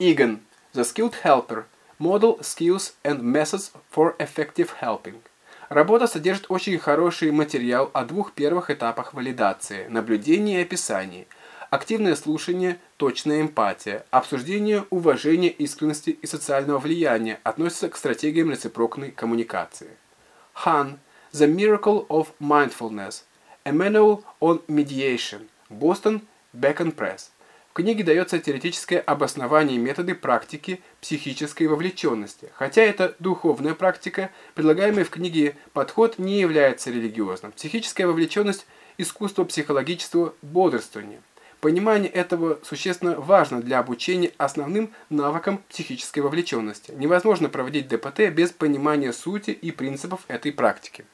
Egan, The Skilled Helper, Model, Skills and Methods for Effective Helping. Работа содержит очень хороший материал о двух первых этапах валидации – наблюдении и описании, активное слушание, точная эмпатия, обсуждение уважения, искренности и социального влияния относятся к стратегиям рецепрокной коммуникации. Хан – The Miracle of Mindfulness, A Manual on Mediation, Бостон, Beacon Press – в книге дается теоретическое обоснование методы практики психической вовлеченности. Хотя это духовная практика, предлагаемый в книге подход не является религиозным. Психическая вовлеченность – искусство психологического бодрствования. Понимание этого существенно важно для обучения основным навыкам психической вовлеченности. Невозможно проводить ДПТ без понимания сути и принципов этой практики.